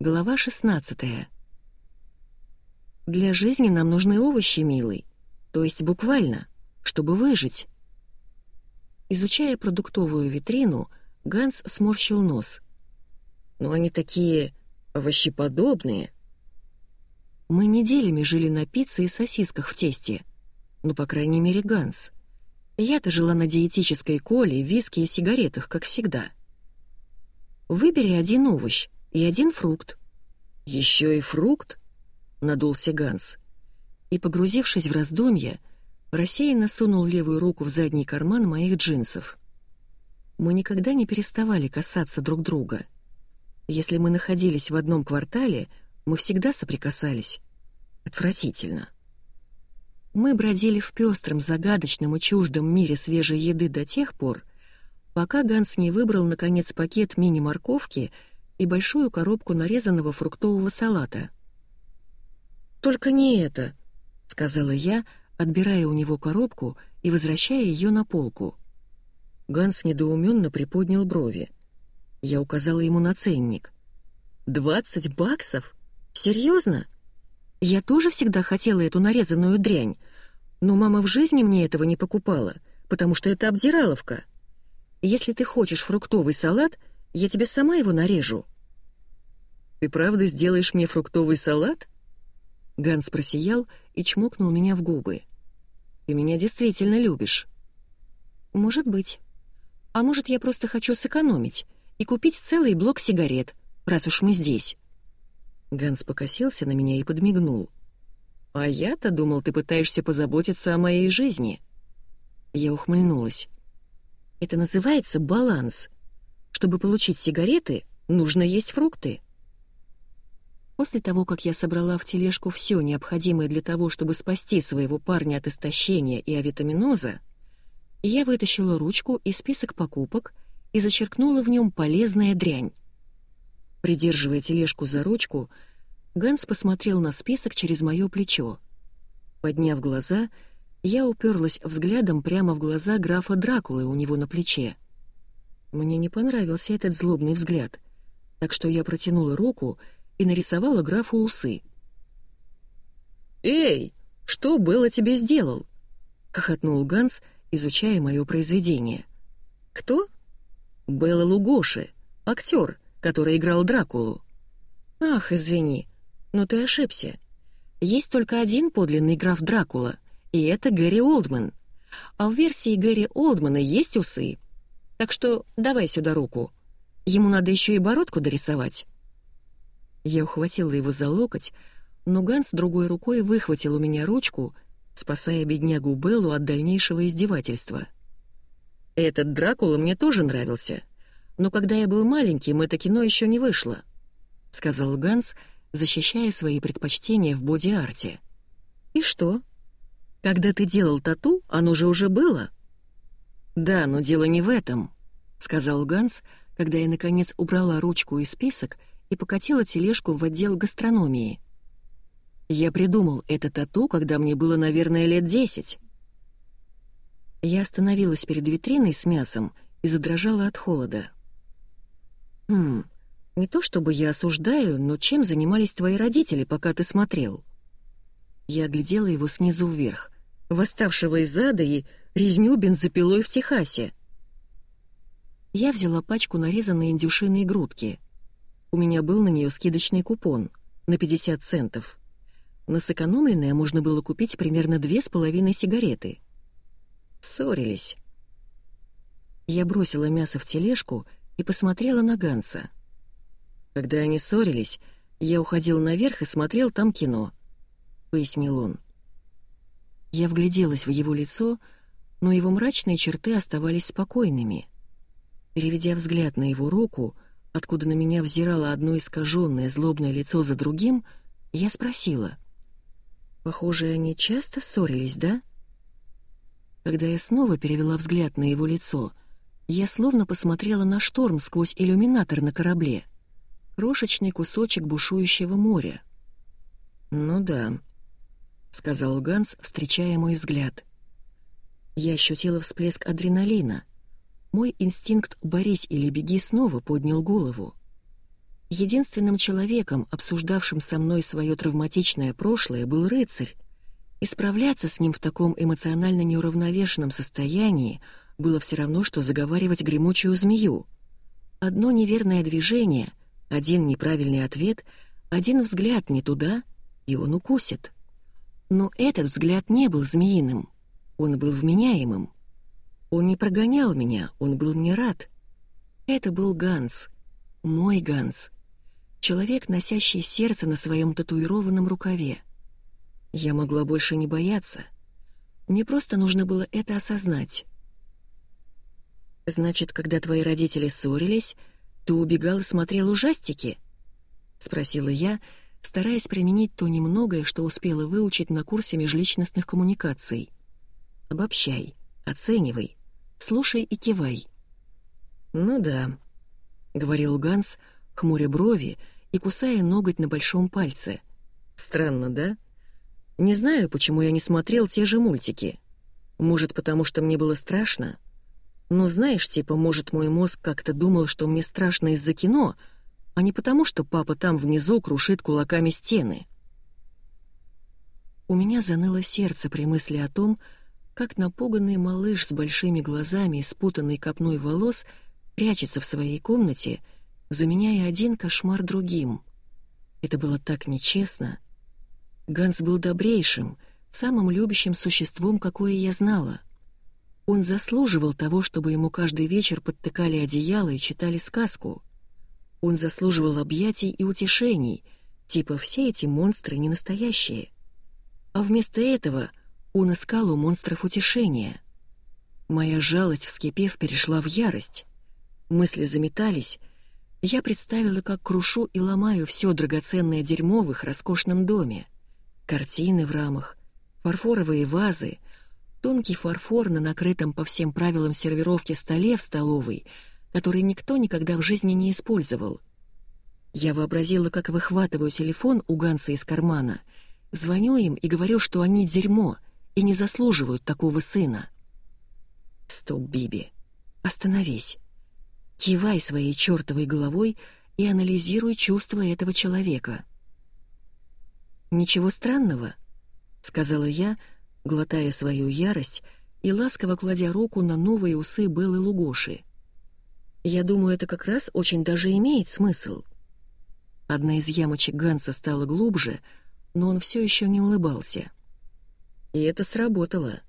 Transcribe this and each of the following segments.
Глава 16 Для жизни нам нужны овощи, милый, то есть буквально, чтобы выжить. Изучая продуктовую витрину, Ганс сморщил нос. «Но они такие овощеподобные». Мы неделями жили на пицце и сосисках в тесте. Ну, по крайней мере, Ганс. Я-то жила на диетической коле, виске и сигаретах, как всегда. Выбери один овощ и один фрукт. Еще и фрукт? Надулся Ганс. И, погрузившись в раздумья, рассеянно сунул левую руку в задний карман моих джинсов. Мы никогда не переставали касаться друг друга. Если мы находились в одном квартале, мы всегда соприкасались. Отвратительно. Мы бродили в пестром, загадочном и чуждом мире свежей еды до тех пор, пока Ганс не выбрал, наконец, пакет мини-морковки и большую коробку нарезанного фруктового салата. «Только не это», — сказала я, отбирая у него коробку и возвращая ее на полку. Ганс недоуменно приподнял брови. Я указала ему на ценник. «Двадцать баксов? Серьезно?» Я тоже всегда хотела эту нарезанную дрянь, но мама в жизни мне этого не покупала, потому что это обдираловка. Если ты хочешь фруктовый салат, я тебе сама его нарежу». «Ты правда сделаешь мне фруктовый салат?» Ганс просиял и чмокнул меня в губы. «Ты меня действительно любишь». «Может быть. А может, я просто хочу сэкономить и купить целый блок сигарет, раз уж мы здесь». Ганс покосился на меня и подмигнул. «А я-то думал, ты пытаешься позаботиться о моей жизни». Я ухмыльнулась. «Это называется баланс. Чтобы получить сигареты, нужно есть фрукты». После того, как я собрала в тележку все необходимое для того, чтобы спасти своего парня от истощения и авитаминоза, я вытащила ручку и список покупок и зачеркнула в нем полезная дрянь. Придерживая тележку за ручку, Ганс посмотрел на список через мое плечо. Подняв глаза, я уперлась взглядом прямо в глаза графа Дракулы у него на плече. Мне не понравился этот злобный взгляд, так что я протянула руку и нарисовала графу усы. «Эй, что было тебе сделал?» — хохотнул Ганс, изучая мое произведение. «Кто?» «Белла Лугоши, актер, который играл Дракулу. «Ах, извини, но ты ошибся. Есть только один подлинный граф Дракула, и это Гэри Олдман. А в версии Гэри Олдмана есть усы. Так что давай сюда руку. Ему надо еще и бородку дорисовать». Я ухватила его за локоть, но Ганс другой рукой выхватил у меня ручку, спасая беднягу Беллу от дальнейшего издевательства. «Этот Дракула мне тоже нравился», но когда я был маленьким, это кино еще не вышло», — сказал Ганс, защищая свои предпочтения в боди-арте. «И что? Когда ты делал тату, оно же уже было?» «Да, но дело не в этом», — сказал Ганс, когда я, наконец, убрала ручку и список и покатила тележку в отдел гастрономии. «Я придумал это тату, когда мне было, наверное, лет десять». Я остановилась перед витриной с мясом и задрожала от холода. «Хм, не то чтобы я осуждаю, но чем занимались твои родители, пока ты смотрел?» Я оглядела его снизу вверх, восставшего из ада и резню бензопилой в Техасе. Я взяла пачку нарезанной индюшиной грудки. У меня был на нее скидочный купон на 50 центов. На сэкономленное можно было купить примерно две с половиной сигареты. Ссорились. Я бросила мясо в тележку и посмотрела на Ганса. Когда они ссорились, я уходил наверх и смотрел там кино, — пояснил он. Я вгляделась в его лицо, но его мрачные черты оставались спокойными. Переведя взгляд на его руку, откуда на меня взирало одно искаженное злобное лицо за другим, я спросила. «Похоже, они часто ссорились, да?» Когда я снова перевела взгляд на его лицо — я словно посмотрела на шторм сквозь иллюминатор на корабле. Крошечный кусочек бушующего моря. «Ну да», — сказал Ганс, встречая мой взгляд. Я ощутила всплеск адреналина. Мой инстинкт «борись или беги» снова поднял голову. Единственным человеком, обсуждавшим со мной свое травматичное прошлое, был рыцарь, и справляться с ним в таком эмоционально неуравновешенном состоянии было все равно, что заговаривать гремучую змею. Одно неверное движение, один неправильный ответ, один взгляд не туда, и он укусит. Но этот взгляд не был змеиным, он был вменяемым. Он не прогонял меня, он был мне рад. Это был Ганс, мой Ганс. Человек, носящий сердце на своем татуированном рукаве. Я могла больше не бояться. Мне просто нужно было это осознать. «Значит, когда твои родители ссорились, ты убегал и смотрел ужастики?» — спросила я, стараясь применить то немногое, что успела выучить на курсе межличностных коммуникаций. «Обобщай, оценивай, слушай и кивай». «Ну да», — говорил Ганс, — хмуря брови и кусая ноготь на большом пальце. Странно, да? Не знаю, почему я не смотрел те же мультики. Может, потому что мне было страшно? Но знаешь, типа, может, мой мозг как-то думал, что мне страшно из-за кино, а не потому, что папа там внизу крушит кулаками стены. У меня заныло сердце при мысли о том, как напуганный малыш с большими глазами и спутанной копной волос прячется в своей комнате — заменяя один кошмар другим. Это было так нечестно. Ганс был добрейшим, самым любящим существом, какое я знала. Он заслуживал того, чтобы ему каждый вечер подтыкали одеяло и читали сказку. Он заслуживал объятий и утешений, типа «все эти монстры не настоящие». А вместо этого он искал у монстров утешения. Моя жалость, вскипев, перешла в ярость. Мысли заметались, я представила, как крушу и ломаю все драгоценное дерьмо в их роскошном доме. Картины в рамах, фарфоровые вазы, тонкий фарфор на накрытом по всем правилам сервировки столе в столовой, который никто никогда в жизни не использовал. Я вообразила, как выхватываю телефон у Ганса из кармана, звоню им и говорю, что они дерьмо и не заслуживают такого сына. «Стоп, Биби, остановись». Кивай своей чертовой головой и анализируй чувства этого человека. «Ничего странного», — сказала я, глотая свою ярость и ласково кладя руку на новые усы Беллы Лугоши. «Я думаю, это как раз очень даже имеет смысл». Одна из ямочек Ганса стала глубже, но он все еще не улыбался. И это сработало.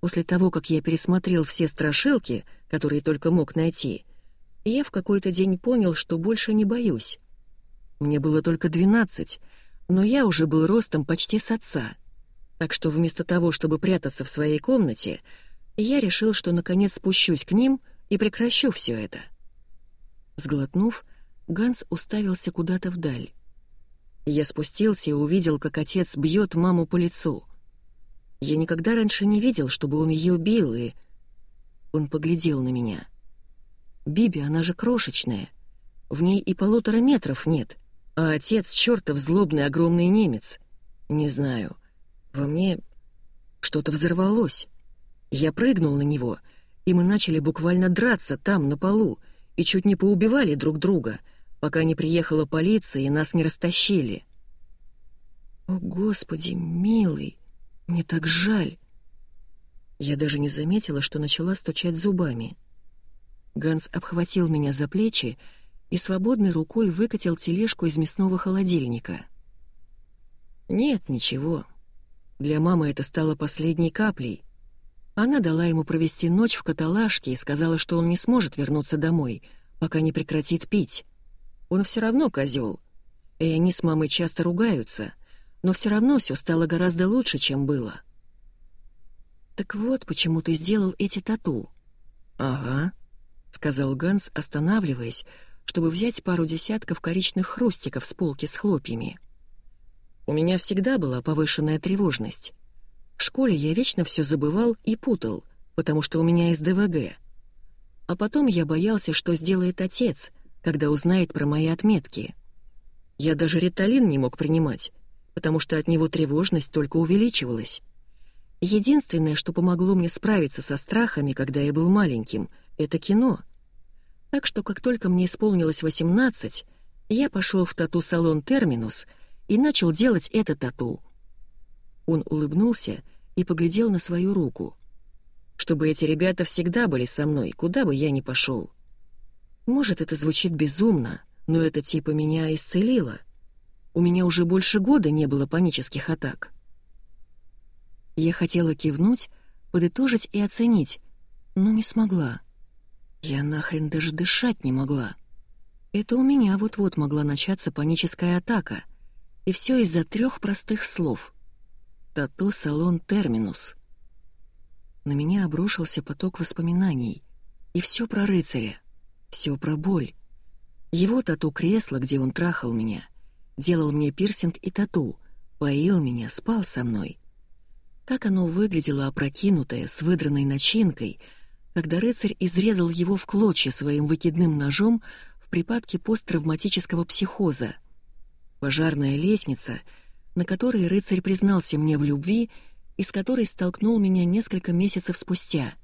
После того, как я пересмотрел все страшилки, которые только мог найти, я в какой-то день понял, что больше не боюсь. Мне было только двенадцать, но я уже был ростом почти с отца. Так что вместо того, чтобы прятаться в своей комнате, я решил, что наконец спущусь к ним и прекращу все это. Сглотнув, Ганс уставился куда-то вдаль. Я спустился и увидел, как отец бьет маму по лицу. Я никогда раньше не видел, чтобы он ее бил, и... Он поглядел на меня. Биби, она же крошечная. В ней и полутора метров нет. А отец чертов злобный огромный немец. Не знаю. Во мне что-то взорвалось. Я прыгнул на него, и мы начали буквально драться там, на полу, и чуть не поубивали друг друга, пока не приехала полиция и нас не растащили. О, Господи, милый, мне так жаль. Я даже не заметила, что начала стучать зубами. Ганс обхватил меня за плечи и свободной рукой выкатил тележку из мясного холодильника. «Нет, ничего. Для мамы это стало последней каплей. Она дала ему провести ночь в каталажке и сказала, что он не сможет вернуться домой, пока не прекратит пить. Он все равно козел. И они с мамой часто ругаются, но все равно все стало гораздо лучше, чем было». «Так вот, почему ты сделал эти тату». «Ага», — сказал Ганс, останавливаясь, чтобы взять пару десятков коричных хрустиков с полки с хлопьями. «У меня всегда была повышенная тревожность. В школе я вечно все забывал и путал, потому что у меня есть ДВГ. А потом я боялся, что сделает отец, когда узнает про мои отметки. Я даже риталин не мог принимать, потому что от него тревожность только увеличивалась. Единственное, что помогло мне справиться со страхами, когда я был маленьким — это кино. Так что как только мне исполнилось 18, я пошел в тату-салон «Терминус» и начал делать это тату. Он улыбнулся и поглядел на свою руку. Чтобы эти ребята всегда были со мной, куда бы я ни пошел. Может, это звучит безумно, но это типа меня исцелило. У меня уже больше года не было панических атак. Я хотела кивнуть, подытожить и оценить, но не смогла. Я нахрен даже дышать не могла. Это у меня вот-вот могла начаться паническая атака. И все из-за трех простых слов. Тато-салон терминус. На меня обрушился поток воспоминаний. И все про рыцаря. Все про боль. Его тату-кресло, где он трахал меня. Делал мне пирсинг и тату. Поил меня, спал со мной. Как оно выглядело опрокинутое, с выдранной начинкой — когда рыцарь изрезал его в клочья своим выкидным ножом в припадке посттравматического психоза. Пожарная лестница, на которой рыцарь признался мне в любви и с которой столкнул меня несколько месяцев спустя.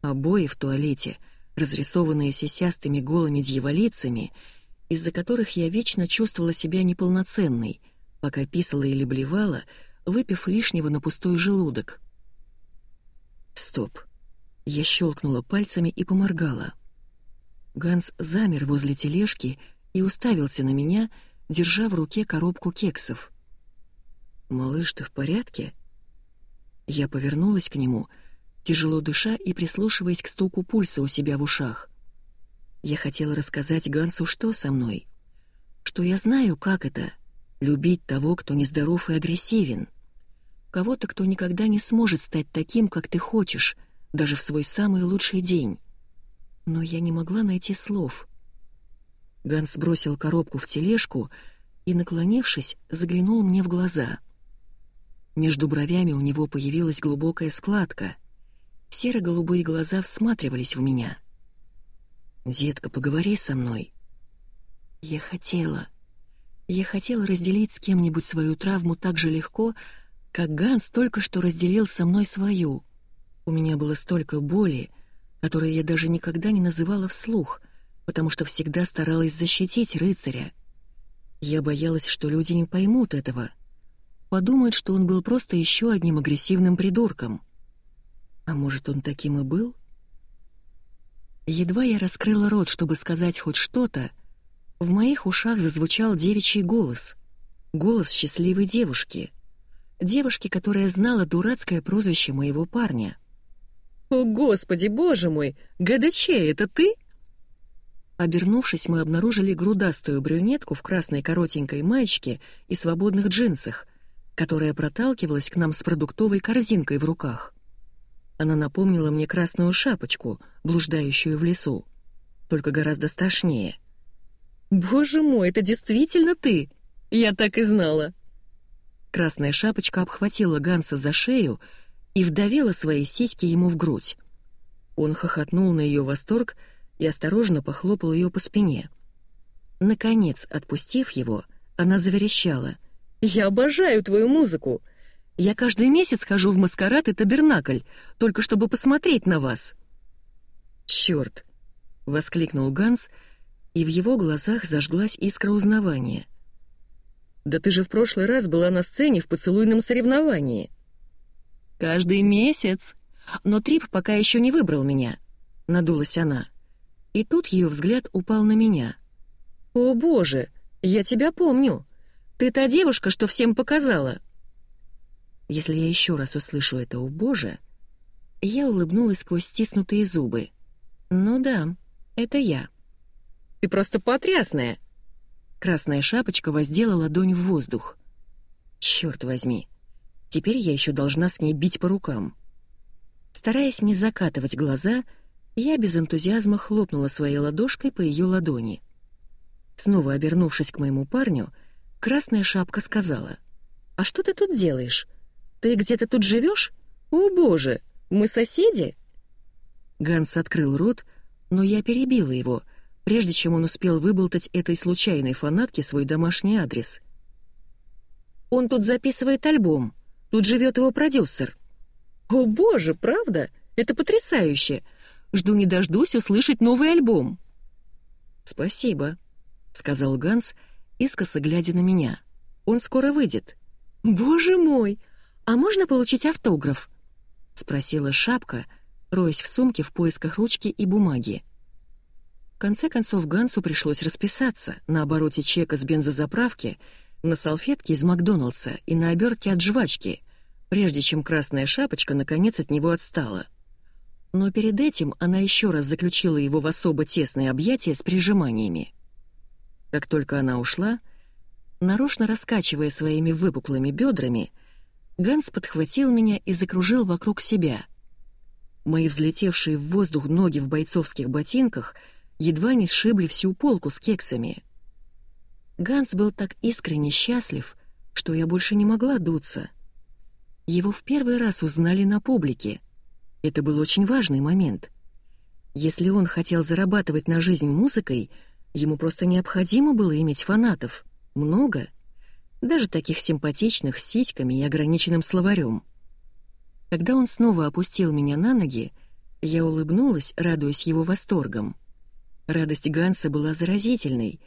Обои в туалете, разрисованные сисястыми голыми дьяволицами, из-за которых я вечно чувствовала себя неполноценной, пока писала или блевала, выпив лишнего на пустой желудок. Стоп. Я щелкнула пальцами и поморгала. Ганс замер возле тележки и уставился на меня, держа в руке коробку кексов. «Малыш, ты в порядке?» Я повернулась к нему, тяжело дыша и прислушиваясь к стуку пульса у себя в ушах. Я хотела рассказать Гансу, что со мной. Что я знаю, как это — любить того, кто нездоров и агрессивен. Кого-то, кто никогда не сможет стать таким, как ты хочешь, даже в свой самый лучший день. Но я не могла найти слов. Ганс бросил коробку в тележку и, наклонившись, заглянул мне в глаза. Между бровями у него появилась глубокая складка. Серо-голубые глаза всматривались в меня. «Детка, поговори со мной». Я хотела. Я хотела разделить с кем-нибудь свою травму так же легко, как Ганс только что разделил со мной свою — у меня было столько боли, которые я даже никогда не называла вслух, потому что всегда старалась защитить рыцаря. Я боялась, что люди не поймут этого. Подумают, что он был просто еще одним агрессивным придурком. А может, он таким и был? Едва я раскрыла рот, чтобы сказать хоть что-то, в моих ушах зазвучал девичий голос. Голос счастливой девушки. Девушки, которая знала дурацкое прозвище моего парня — «О, Господи, Боже мой! ГДЧ, это ты?» Обернувшись, мы обнаружили грудастую брюнетку в красной коротенькой маечке и свободных джинсах, которая проталкивалась к нам с продуктовой корзинкой в руках. Она напомнила мне красную шапочку, блуждающую в лесу, только гораздо страшнее. «Боже мой, это действительно ты! Я так и знала!» Красная шапочка обхватила Ганса за шею и вдавила свои сиськи ему в грудь. Он хохотнул на ее восторг и осторожно похлопал ее по спине. Наконец, отпустив его, она заверещала. «Я обожаю твою музыку! Я каждый месяц хожу в маскарад и табернакль, только чтобы посмотреть на вас!» «Чёрт!» — воскликнул Ганс, и в его глазах зажглась искра узнавания. «Да ты же в прошлый раз была на сцене в поцелуйном соревновании!» «Каждый месяц. Но Трип пока еще не выбрал меня», — надулась она. И тут ее взгляд упал на меня. «О боже, я тебя помню. Ты та девушка, что всем показала». Если я еще раз услышу это «о боже», я улыбнулась сквозь стиснутые зубы. «Ну да, это я». «Ты просто потрясная!» Красная шапочка воздела ладонь в воздух. «Черт возьми!» Теперь я еще должна с ней бить по рукам. Стараясь не закатывать глаза, я без энтузиазма хлопнула своей ладошкой по ее ладони. Снова обернувшись к моему парню, красная шапка сказала, «А что ты тут делаешь? Ты где-то тут живешь? О, боже, мы соседи?» Ганс открыл рот, но я перебила его, прежде чем он успел выболтать этой случайной фанатке свой домашний адрес. «Он тут записывает альбом», Тут живет его продюсер». «О боже, правда? Это потрясающе! Жду не дождусь услышать новый альбом». «Спасибо», — сказал Ганс, искоса глядя на меня. «Он скоро выйдет». «Боже мой! А можно получить автограф?» — спросила Шапка, роясь в сумке в поисках ручки и бумаги. В конце концов Гансу пришлось расписаться на обороте чека с бензозаправки, на салфетке из Макдоналдса и на обертке от жвачки, прежде чем красная шапочка наконец от него отстала. Но перед этим она еще раз заключила его в особо тесные объятия с прижиманиями. Как только она ушла, нарочно раскачивая своими выпуклыми бедрами, Ганс подхватил меня и закружил вокруг себя. Мои взлетевшие в воздух ноги в бойцовских ботинках — едва не сшибли всю полку с кексами. Ганс был так искренне счастлив, что я больше не могла дуться. Его в первый раз узнали на публике. Это был очень важный момент. Если он хотел зарабатывать на жизнь музыкой, ему просто необходимо было иметь фанатов. Много. Даже таких симпатичных, с сиськами и ограниченным словарем. Когда он снова опустил меня на ноги, я улыбнулась, радуясь его восторгом. Радость Ганса была заразительной,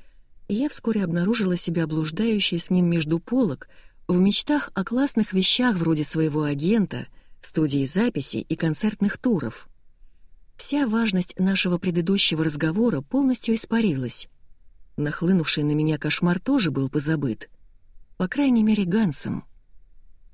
и я вскоре обнаружила себя блуждающей с ним между полок в мечтах о классных вещах вроде своего агента, студии записи и концертных туров. Вся важность нашего предыдущего разговора полностью испарилась. Нахлынувший на меня кошмар тоже был позабыт. По крайней мере, Гансом.